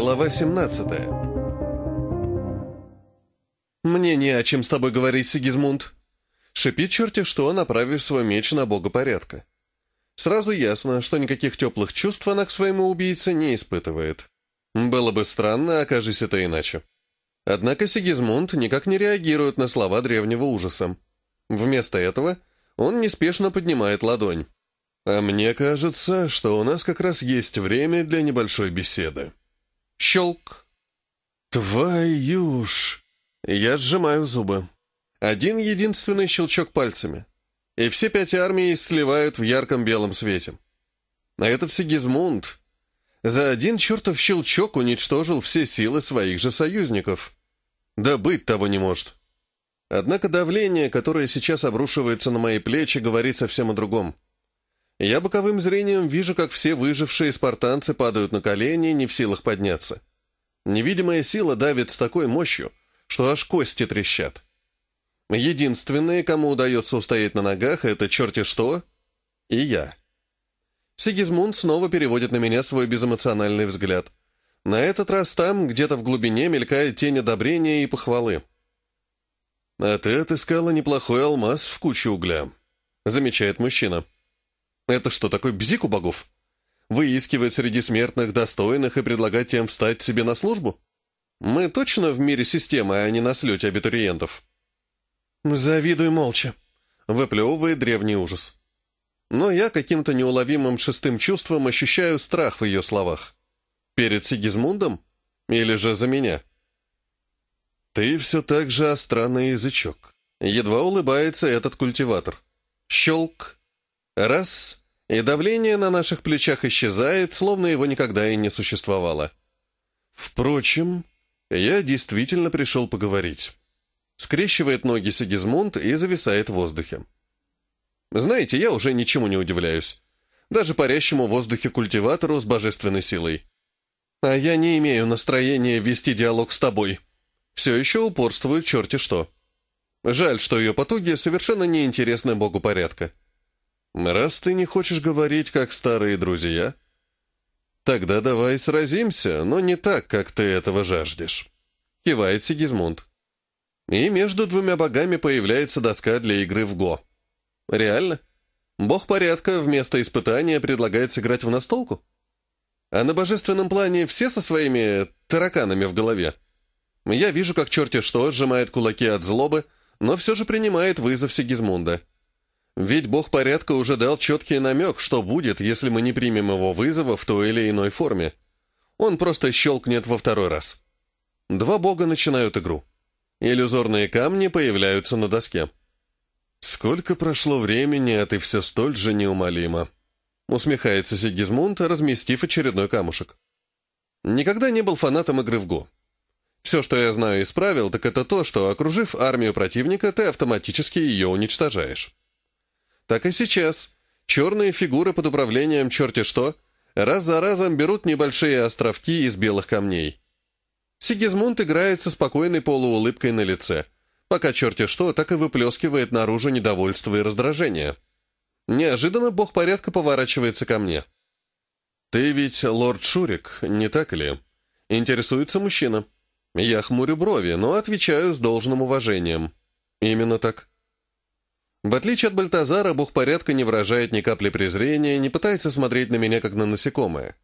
Глава 17 «Мне не о чем с тобой говорить, Сигизмунд!» Шипит черти что, направив свой меч на бога порядка. Сразу ясно, что никаких теплых чувств она к своему убийце не испытывает. Было бы странно, окажись это иначе. Однако Сигизмунд никак не реагирует на слова древнего ужаса. Вместо этого он неспешно поднимает ладонь. «А мне кажется, что у нас как раз есть время для небольшой беседы». Щелк. «Твою ж!» Я сжимаю зубы. Один единственный щелчок пальцами. И все пять армий сливают в ярком белом свете. А этот Сигизмунд за один чертов щелчок уничтожил все силы своих же союзников. Да быть того не может. Однако давление, которое сейчас обрушивается на мои плечи, говорит совсем о другом. Я боковым зрением вижу, как все выжившие спартанцы падают на колени, не в силах подняться. Невидимая сила давит с такой мощью, что аж кости трещат. Единственные, кому удается устоять на ногах, это черти что и я. Сигизмунд снова переводит на меня свой безэмоциональный взгляд. На этот раз там, где-то в глубине, мелькает тень одобрения и похвалы. «А ты отыскала неплохой алмаз в куче угля», — замечает мужчина. «Это что, такой бзик у богов? Выискивать среди смертных достойных и предлагать тем встать себе на службу? Мы точно в мире системы, а не на слете абитуриентов?» «Завидуй молча», — выплевывает древний ужас. Но я каким-то неуловимым шестым чувством ощущаю страх в ее словах. Перед Сигизмундом? Или же за меня?» «Ты все так же остра на язычок». Едва улыбается этот культиватор. Щелк. Раз. И давление на наших плечах исчезает, словно его никогда и не существовало. Впрочем, я действительно пришел поговорить. Скрещивает ноги Сигизмунд и зависает в воздухе. Знаете, я уже ничему не удивляюсь. Даже парящему в воздухе культиватору с божественной силой. А я не имею настроения вести диалог с тобой все еще упорствует черти что. Жаль, что ее потуги совершенно неинтересны богу порядка. Раз ты не хочешь говорить, как старые друзья, тогда давай сразимся, но не так, как ты этого жаждешь. Кивает Сигизмунд. И между двумя богами появляется доска для игры в Го. Реально? Бог порядка вместо испытания предлагает сыграть в настолку? А на божественном плане все со своими тараканами в голове? Я вижу, как черти что сжимает кулаки от злобы, но все же принимает вызов Сигизмунда. Ведь бог порядка уже дал четкий намек, что будет, если мы не примем его вызова в той или иной форме. Он просто щелкнет во второй раз. Два бога начинают игру. Иллюзорные камни появляются на доске. «Сколько прошло времени, а ты все столь же неумолима», усмехается Сигизмунд, разместив очередной камушек. Никогда не был фанатом игры в Го. Все, что я знаю из правил, так это то, что, окружив армию противника, ты автоматически ее уничтожаешь. Так и сейчас. Черные фигуры под управлением черти что раз за разом берут небольшие островки из белых камней. Сигизмунд играет со спокойной полуулыбкой на лице, пока черти что так и выплескивает наружу недовольство и раздражение. Неожиданно бог порядка поворачивается ко мне. «Ты ведь лорд Шурик, не так ли?» Интересуется мужчина. Я хмурю брови, но отвечаю с должным уважением. Именно так. В отличие от Бальтазара, бог порядка не выражает ни капли презрения, не пытается смотреть на меня, как на насекомое.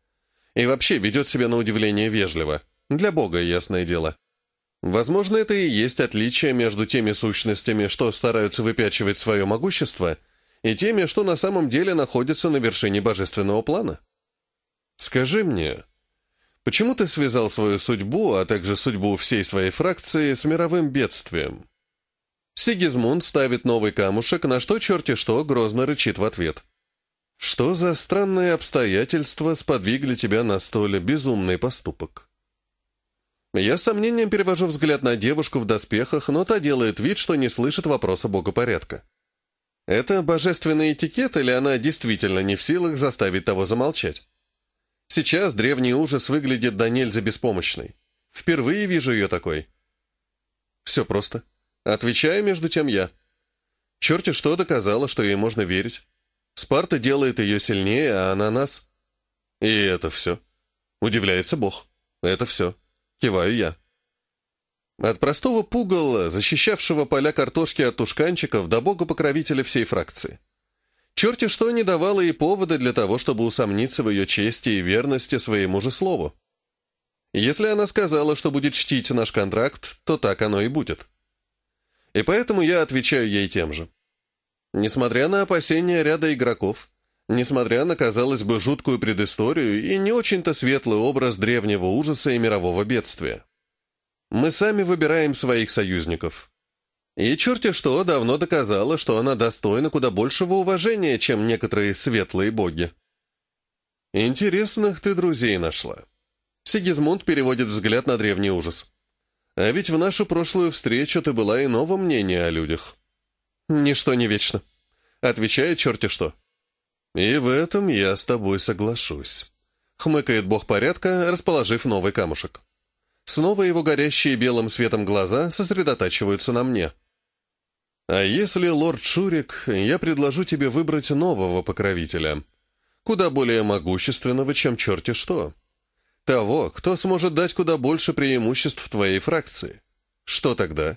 И вообще ведет себя на удивление вежливо. Для бога, ясное дело. Возможно, это и есть отличие между теми сущностями, что стараются выпячивать свое могущество, и теми, что на самом деле находятся на вершине божественного плана. Скажи мне, Почему ты связал свою судьбу, а также судьбу всей своей фракции с мировым бедствием? Сигизмунд ставит новый камушек, на что черти что грозно рычит в ответ. Что за странные обстоятельства сподвигли тебя на столь безумный поступок? Я с сомнением перевожу взгляд на девушку в доспехах, но та делает вид, что не слышит вопроса бога порядка. Это божественный этикет, или она действительно не в силах заставить того замолчать? Сейчас древний ужас выглядит до нельзя беспомощной. Впервые вижу ее такой. Все просто. Отвечаю между тем я. Черти что доказала, что ей можно верить. Спарта делает ее сильнее, а она нас... И это все. Удивляется Бог. Это все. Киваю я. От простого пугала, защищавшего поля картошки от тушканчиков, до бога-покровителя всей фракции. Черти что не давало ей повода для того, чтобы усомниться в ее чести и верности своему же слову. Если она сказала, что будет чтить наш контракт, то так оно и будет. И поэтому я отвечаю ей тем же. Несмотря на опасения ряда игроков, несмотря на, казалось бы, жуткую предысторию и не очень-то светлый образ древнего ужаса и мирового бедствия, мы сами выбираем своих союзников. И черти что давно доказала, что она достойна куда большего уважения, чем некоторые светлые боги. Интересных ты друзей нашла. Сигизмунд переводит взгляд на древний ужас. А ведь в нашу прошлую встречу ты была иного мнения о людях. Ничто не вечно. Отвечает черти что. И в этом я с тобой соглашусь. Хмыкает бог порядка, расположив новый камушек. Снова его горящие белым светом глаза сосредотачиваются на мне. А если, лорд Шурик, я предложу тебе выбрать нового покровителя, куда более могущественного, чем черти что? Того, кто сможет дать куда больше преимуществ твоей фракции. Что тогда?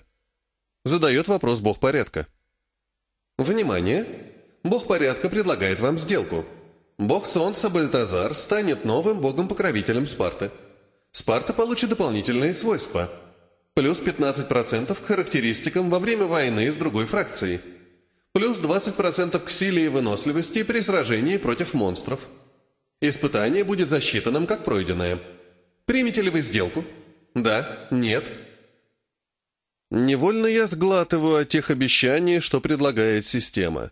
Задает вопрос бог порядка. Внимание! Бог порядка предлагает вам сделку. Бог солнца Бальтазар станет новым богом-покровителем Спарты. Спарта получит дополнительные свойства – Плюс 15% к характеристикам во время войны с другой фракцией. Плюс 20% к силе и выносливости при сражении против монстров. Испытание будет засчитанным как пройденное. Примете ли вы сделку? Да? Нет? Невольно я сглатываю от тех обещаний, что предлагает система.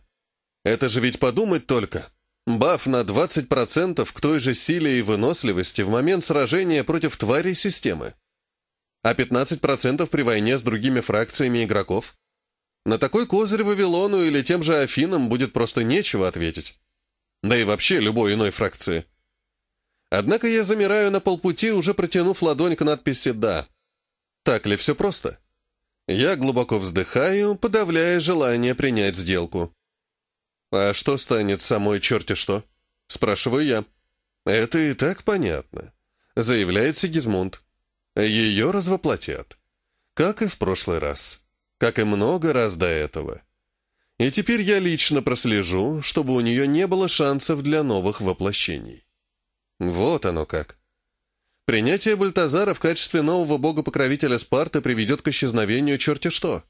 Это же ведь подумать только. Баф на 20% к той же силе и выносливости в момент сражения против тварей системы а 15% при войне с другими фракциями игроков. На такой козырь Вавилону или тем же Афинам будет просто нечего ответить. Да и вообще любой иной фракции. Однако я замираю на полпути, уже протянув ладонь к надписи «Да». Так ли все просто? Я глубоко вздыхаю, подавляя желание принять сделку. «А что станет самой черти что?» — спрашиваю я. «Это и так понятно», — заявляет Сигизмунд. Ее развоплотят. Как и в прошлый раз. Как и много раз до этого. И теперь я лично прослежу, чтобы у нее не было шансов для новых воплощений. Вот оно как. Принятие Бальтазара в качестве нового бога-покровителя Спарты приведет к исчезновению черти что.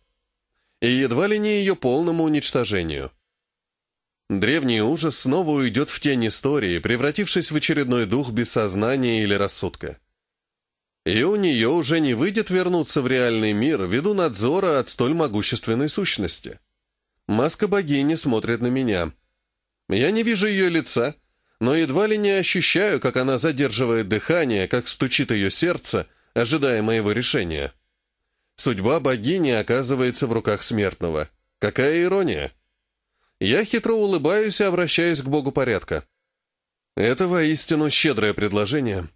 И едва ли не ее полному уничтожению. Древний ужас снова уйдет в тень истории, превратившись в очередной дух без сознания или рассудка. И у нее уже не выйдет вернуться в реальный мир ввиду надзора от столь могущественной сущности. Маска богини смотрит на меня. Я не вижу ее лица, но едва ли не ощущаю, как она задерживает дыхание, как стучит ее сердце, ожидая моего решения. Судьба богини оказывается в руках смертного. Какая ирония! Я хитро улыбаюсь и обращаюсь к богу порядка. Это воистину щедрое предложение.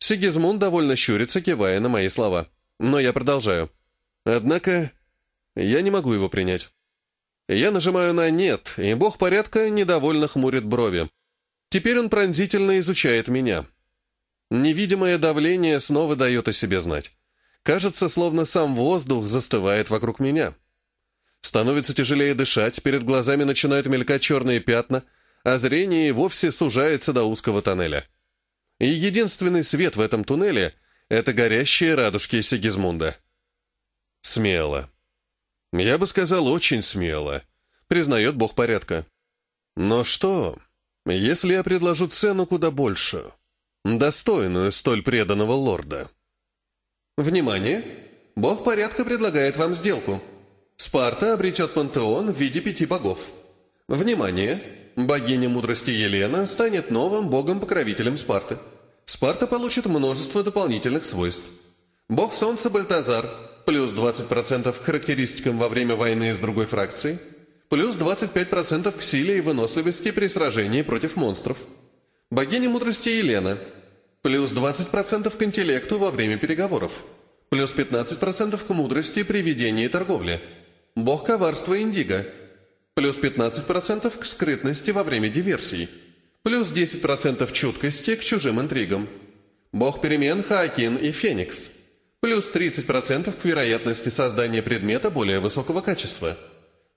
Сигизмунд довольно щурится, кивая на мои слова. Но я продолжаю. Однако я не могу его принять. Я нажимаю на «нет», и бог порядка недовольно хмурит брови. Теперь он пронзительно изучает меня. Невидимое давление снова дает о себе знать. Кажется, словно сам воздух застывает вокруг меня. Становится тяжелее дышать, перед глазами начинают мелькать черные пятна, а зрение и вовсе сужается до узкого тоннеля. И единственный свет в этом туннеле — это горящие радужки Сигизмунда. Смело. Я бы сказал, очень смело, признает бог порядка. Но что, если я предложу цену куда больше, достойную столь преданного лорда? Внимание! Бог порядка предлагает вам сделку. Спарта обретет пантеон в виде пяти богов. Внимание! Богиня мудрости Елена станет новым богом-покровителем Спарты. Спарта получит множество дополнительных свойств. Бог Солнца Бальтазар – плюс 20% к характеристикам во время войны с другой фракцией, плюс 25% к силе и выносливости при сражении против монстров. Богиня мудрости Елена – плюс 20% к интеллекту во время переговоров, плюс 15% к мудрости при ведении торговли. Бог коварства Индиго – плюс 15% к скрытности во время диверсий, плюс 10% чуткости к чужим интригам, бог перемен Хаакин и Феникс. Плюс 30% к вероятности создания предмета более высокого качества.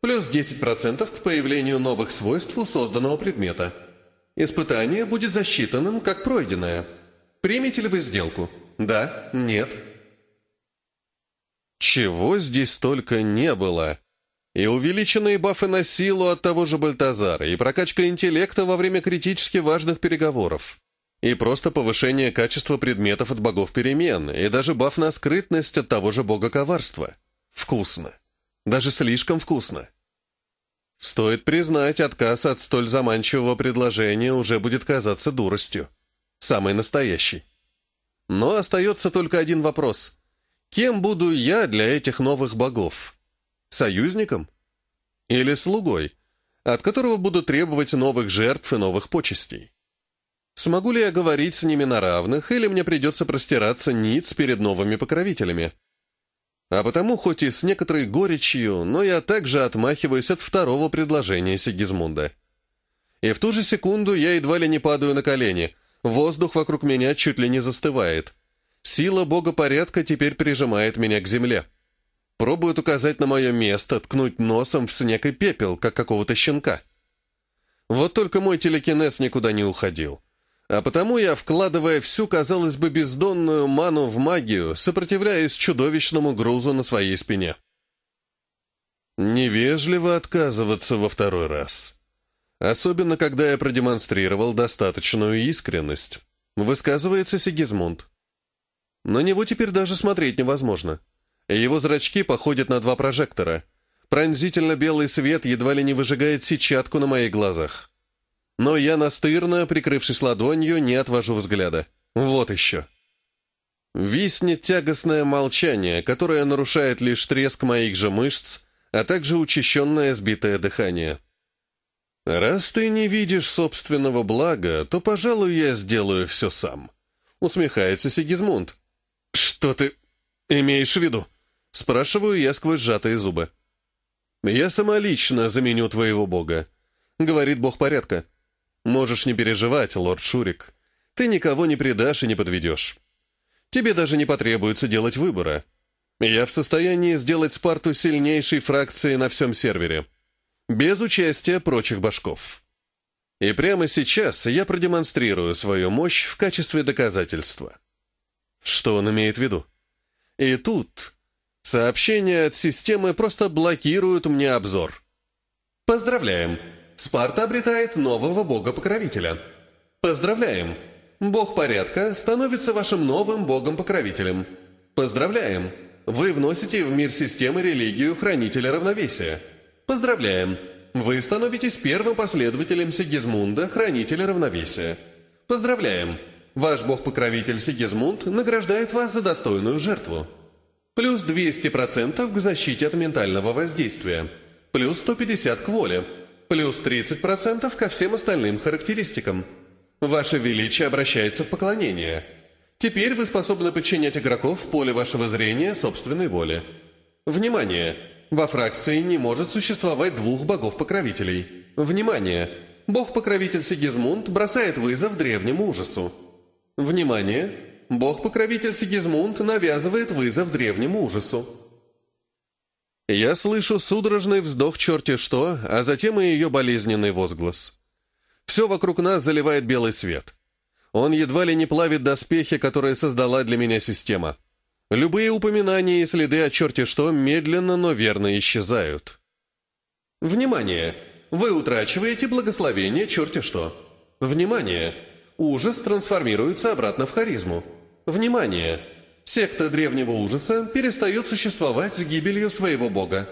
Плюс 10% к появлению новых свойств у созданного предмета. Испытание будет засчитанным как пройденное. Примете ли вы сделку? Да? Нет? Чего здесь только не было. И увеличенные бафы на силу от того же Бальтазара, и прокачка интеллекта во время критически важных переговоров. И просто повышение качества предметов от богов перемен, и даже баф на скрытность от того же бога коварства. Вкусно. Даже слишком вкусно. Стоит признать, отказ от столь заманчивого предложения уже будет казаться дуростью. Самый настоящий. Но остается только один вопрос. Кем буду я для этих новых богов? Союзником? Или слугой, от которого буду требовать новых жертв и новых почестей? Смогу ли я говорить с ними на равных, или мне придется простираться ниц перед новыми покровителями? А потому, хоть и с некоторой горечью, но я также отмахиваюсь от второго предложения Сигизмунда. И в ту же секунду я едва ли не падаю на колени, воздух вокруг меня чуть ли не застывает — Сила бога порядка теперь прижимает меня к земле. Пробует указать на мое место, ткнуть носом в снег и пепел, как какого-то щенка. Вот только мой телекинез никуда не уходил. А потому я, вкладывая всю, казалось бы, бездонную ману в магию, сопротивляясь чудовищному грузу на своей спине. Невежливо отказываться во второй раз. Особенно, когда я продемонстрировал достаточную искренность. Высказывается Сигизмунд. На него теперь даже смотреть невозможно. Его зрачки походят на два прожектора. Пронзительно белый свет едва ли не выжигает сетчатку на моих глазах. Но я настырно, прикрывшись ладонью, не отвожу взгляда. Вот еще. Виснет тягостное молчание, которое нарушает лишь треск моих же мышц, а также учащенное сбитое дыхание. «Раз ты не видишь собственного блага, то, пожалуй, я сделаю все сам», — усмехается Сигизмунд. «Что ты имеешь в виду?» — спрашиваю я сквозь сжатые зубы. «Я самолично заменю твоего бога», — говорит бог порядка. «Можешь не переживать, лорд Шурик. Ты никого не предашь и не подведешь. Тебе даже не потребуется делать выбора. Я в состоянии сделать Спарту сильнейшей фракцией на всем сервере. Без участия прочих башков. И прямо сейчас я продемонстрирую свою мощь в качестве доказательства». Что он имеет в виду? И тут сообщения от системы просто блокируют мне обзор. Поздравляем! Спарта обретает нового бога-покровителя. Поздравляем! Бог порядка становится вашим новым богом-покровителем. Поздравляем! Вы вносите в мир системы религию Хранителя Равновесия. Поздравляем! Вы становитесь первым последователем Сигизмунда, Хранителя Равновесия. Поздравляем! Ваш бог-покровитель Сигизмунд награждает вас за достойную жертву. Плюс 200% к защите от ментального воздействия. Плюс 150 к воле. Плюс 30% ко всем остальным характеристикам. Ваше величие обращается в поклонение. Теперь вы способны подчинять игроков в поле вашего зрения собственной воле. Внимание! Во фракции не может существовать двух богов-покровителей. Внимание! Бог-покровитель Сигизмунд бросает вызов древнему ужасу. Внимание! Бог-покровитель Сигизмунд навязывает вызов древнему ужасу. Я слышу судорожный вздох черти что, а затем и ее болезненный возглас. Все вокруг нас заливает белый свет. Он едва ли не плавит доспехи, которые создала для меня система. Любые упоминания и следы о черте что медленно, но верно исчезают. Внимание! Вы утрачиваете благословение черти что. Внимание! Ужас трансформируется обратно в харизму. Внимание! Секта древнего ужаса перестает существовать с гибелью своего бога.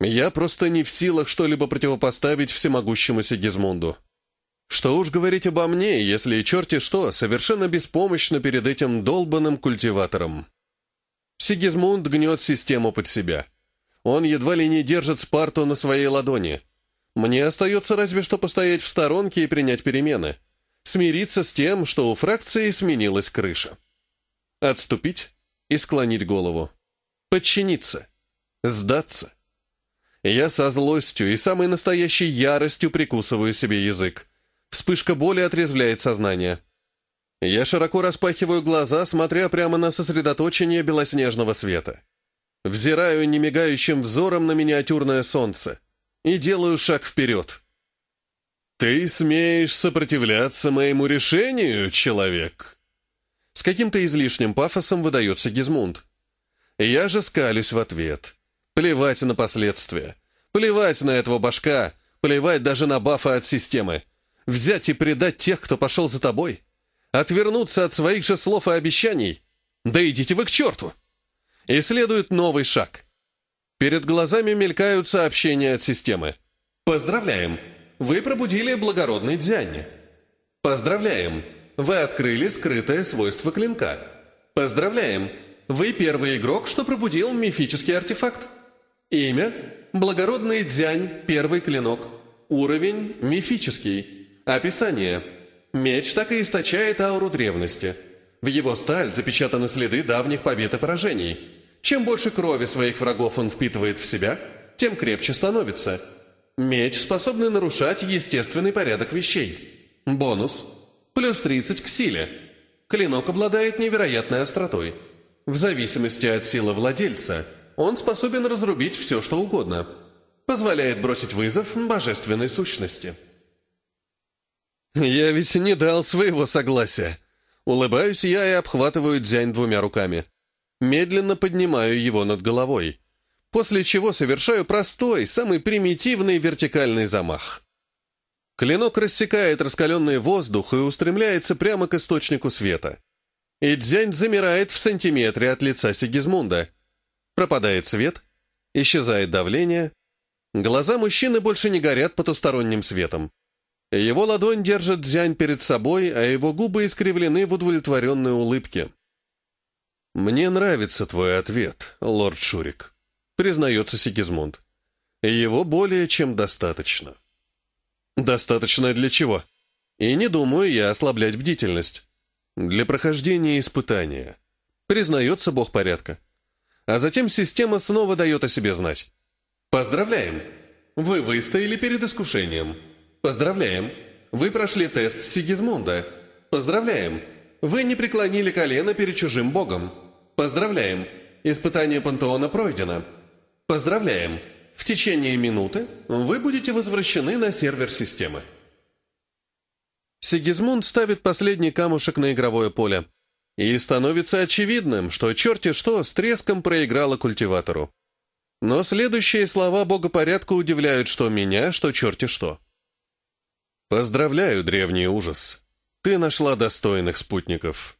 Я просто не в силах что-либо противопоставить всемогущему Сигизмунду. Что уж говорить обо мне, если черти что, совершенно беспомощно перед этим долбанным культиватором. Сигизмунд гнет систему под себя. Он едва ли не держит Спарту на своей ладони. Мне остается разве что постоять в сторонке и принять перемены смириться с тем, что у фракции сменилась крыша. Отступить и склонить голову. Подчиниться. Сдаться. Я со злостью и самой настоящей яростью прикусываю себе язык. Вспышка боли отрезвляет сознание. Я широко распахиваю глаза, смотря прямо на сосредоточение белоснежного света. Взираю немигающим взором на миниатюрное солнце и делаю шаг вперед. «Ты смеешь сопротивляться моему решению, человек?» С каким-то излишним пафосом выдается Гизмунд. Я же скалюсь в ответ. Плевать на последствия. Плевать на этого башка. Плевать даже на бафы от системы. Взять и предать тех, кто пошел за тобой. Отвернуться от своих же слов и обещаний. Да идите вы к черту! И следует новый шаг. Перед глазами мелькают сообщения от системы. Поздравляем! Вы пробудили благородный дзянь. Поздравляем! Вы открыли скрытое свойство клинка. Поздравляем! Вы первый игрок, что пробудил мифический артефакт. Имя – благородный дзянь, первый клинок. Уровень – мифический. Описание – меч так и источает ауру древности. В его сталь запечатаны следы давних побед и поражений. Чем больше крови своих врагов он впитывает в себя, тем крепче становится. Меч, способный нарушать естественный порядок вещей. Бонус – плюс 30 к силе. Клинок обладает невероятной остротой – в зависимости от силы владельца, он способен разрубить все, что угодно. Позволяет бросить вызов божественной сущности. «Я ведь не дал своего согласия». Улыбаюсь я и обхватываю дзянь двумя руками. Медленно поднимаю его над головой, после чего совершаю простой, самый примитивный вертикальный замах. Клинок рассекает раскаленный воздух и устремляется прямо к источнику света. И Дзянь замирает в сантиметре от лица Сигизмунда. Пропадает свет, исчезает давление. Глаза мужчины больше не горят потусторонним светом. Его ладонь держит Дзянь перед собой, а его губы искривлены в удовлетворенной улыбке. «Мне нравится твой ответ, лорд Шурик», — признается Сигизмунд. «Его более чем достаточно». «Достаточно для чего?» «И не думаю я ослаблять бдительность». Для прохождения испытания. Признается бог порядка. А затем система снова дает о себе знать. Поздравляем! Вы выстояли перед искушением. Поздравляем! Вы прошли тест Сигизмунда. Поздравляем! Вы не преклонили колено перед чужим богом. Поздравляем! Испытание пантеона пройдено. Поздравляем! В течение минуты вы будете возвращены на сервер системы. Сигизмунд ставит последний камушек на игровое поле. И становится очевидным, что черти что с треском проиграла культиватору. Но следующие слова бога порядка удивляют что меня, что черти что. «Поздравляю, древний ужас. Ты нашла достойных спутников.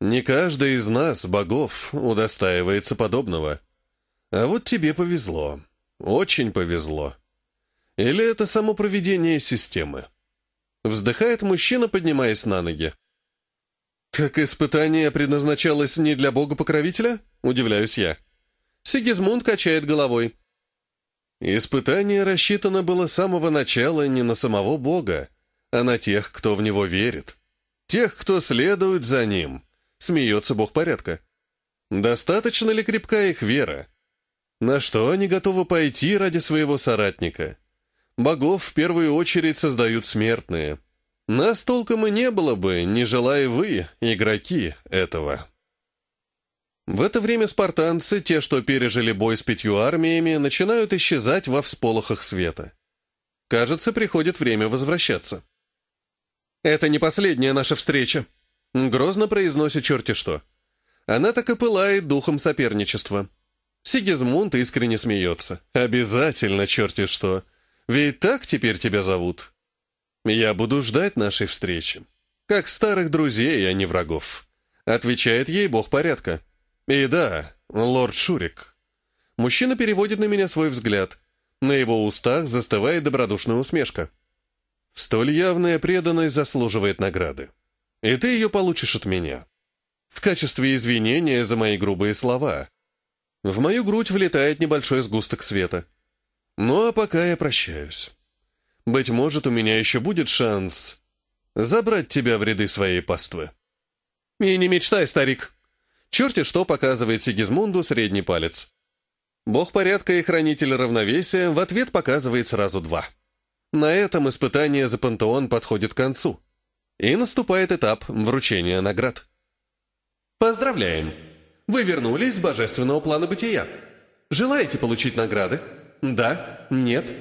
Не каждый из нас, богов, удостаивается подобного. А вот тебе повезло. Очень повезло. Или это само проведение системы?» Вздыхает мужчина, поднимаясь на ноги. «Так испытание предназначалось не для бога-покровителя?» — удивляюсь я. Сигизмунд качает головой. Испытание рассчитано было с самого начала не на самого бога, а на тех, кто в него верит. Тех, кто следует за ним. Смеется бог порядка. Достаточно ли крепка их вера? На что они готовы пойти ради своего соратника? Богов в первую очередь создают смертные. Нас толком и не было бы, не желая вы, игроки, этого. В это время спартанцы, те, что пережили бой с пятью армиями, начинают исчезать во всполохах света. Кажется, приходит время возвращаться. «Это не последняя наша встреча», — грозно произносит черти что. Она так и пылает духом соперничества. Сигизмунд искренне смеется. «Обязательно, черти что. Ведь так теперь тебя зовут. Я буду ждать нашей встречи. Как старых друзей, а не врагов. Отвечает ей бог порядка. И да, лорд Шурик. Мужчина переводит на меня свой взгляд. На его устах застывает добродушная усмешка. Столь явная преданность заслуживает награды. И ты ее получишь от меня. В качестве извинения за мои грубые слова. В мою грудь влетает небольшой сгусток света. Ну а пока я прощаюсь. Быть может, у меня еще будет шанс забрать тебя в ряды своей паствы. И не мечтай, старик. Черти что показывает Сигизмунду средний палец. Бог порядка и хранитель равновесия в ответ показывает сразу два. На этом испытание за пантеон подходит к концу. И наступает этап вручения наград. Поздравляем! Вы вернулись с божественного плана бытия. Желаете получить награды? Да? Нет?